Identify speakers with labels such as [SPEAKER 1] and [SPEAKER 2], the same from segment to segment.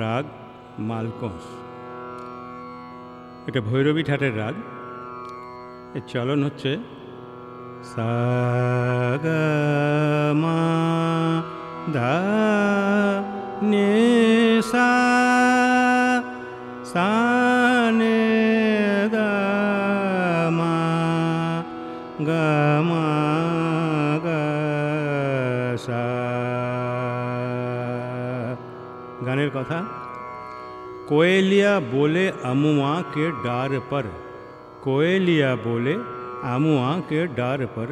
[SPEAKER 1] রাগ মালকোঁস এটা ভৈরবী ঠাটের রাগ এর চলন হচ্ছে সাগা ধা দা সা গানের কথা কোয়েলিয়া बोले अमुआ के डार पर कोयलिया बोले अमुआ के डार पर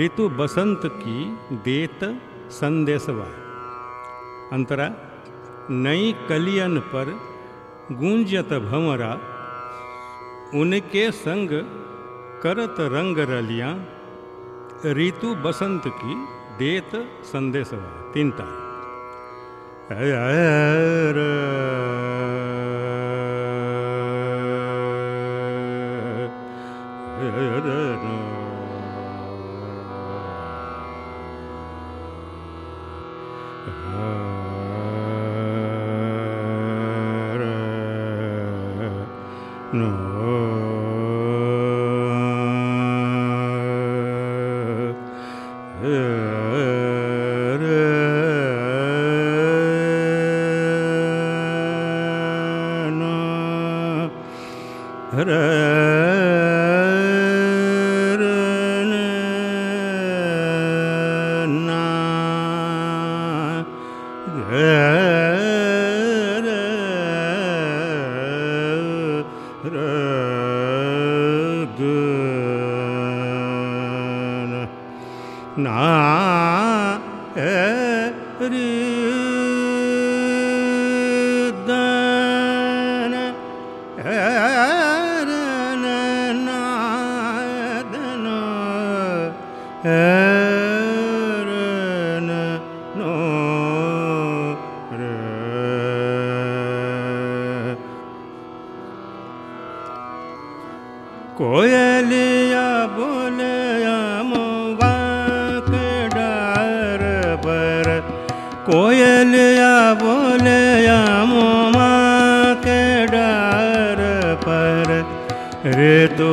[SPEAKER 1] ऋतु बसंत की देत संदेशवा अंतरा नई कलियन पर गूंजत भंवरा उनके संग करत रंग रलियाँ ऋतु बसंत की देत संदेशवा तीन तार No. Eh नो कोयलया बोलया पर पर् कोयययलोया मम पर रे तु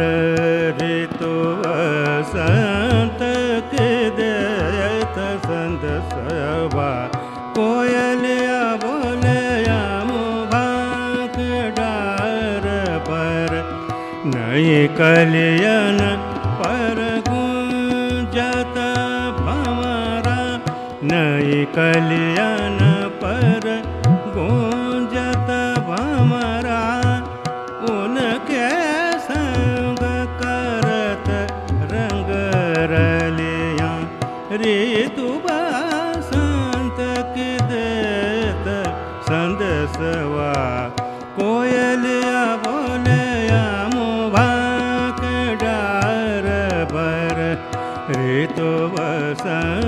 [SPEAKER 1] कलयन पर गुजत भमरा नै कलयन पर गुजत भमरा उन के संग करत रंग रलिया रे तुबा संत के देत संदेश Thursday.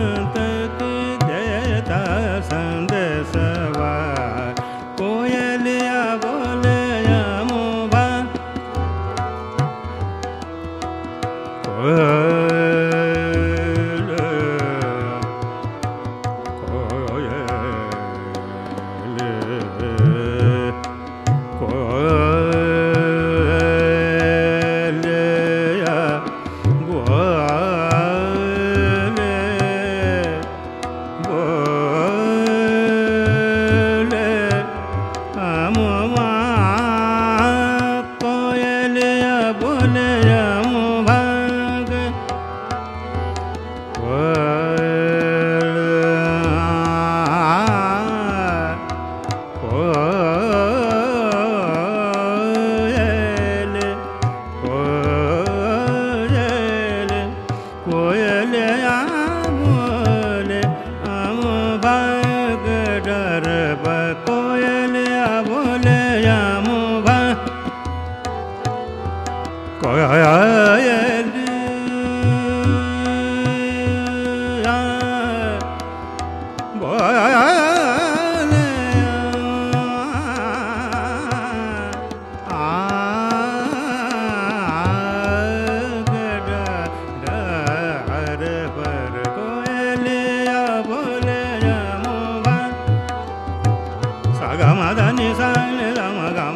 [SPEAKER 1] sa ga ma ga sa ma ma ga sa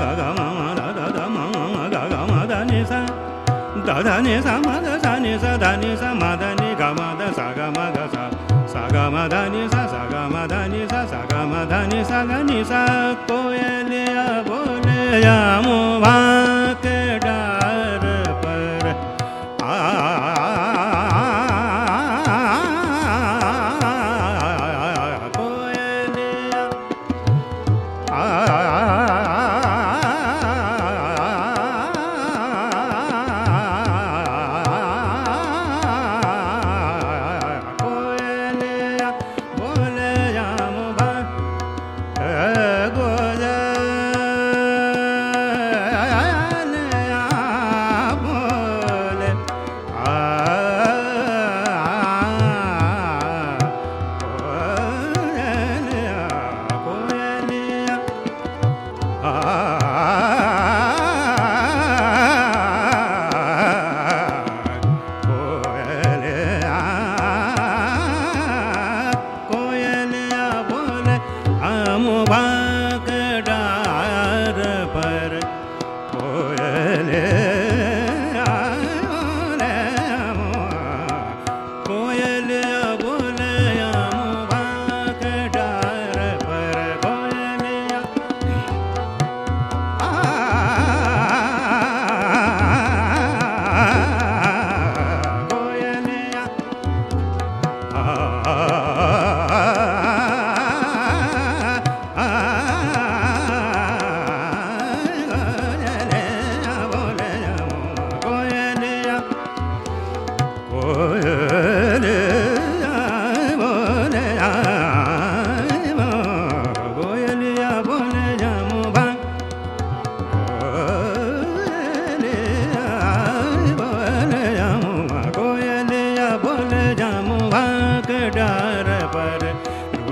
[SPEAKER 1] ga ga ma ma da da da ma ma ma ga ga ma da sa da da ni sa ma da sa ni sa da ni sa ma da ni ga ma sa ma ga ga ma da ni sa sa ga ma da ni sa sa ga ma sa ga ni sa ko ye bo यामो बातेट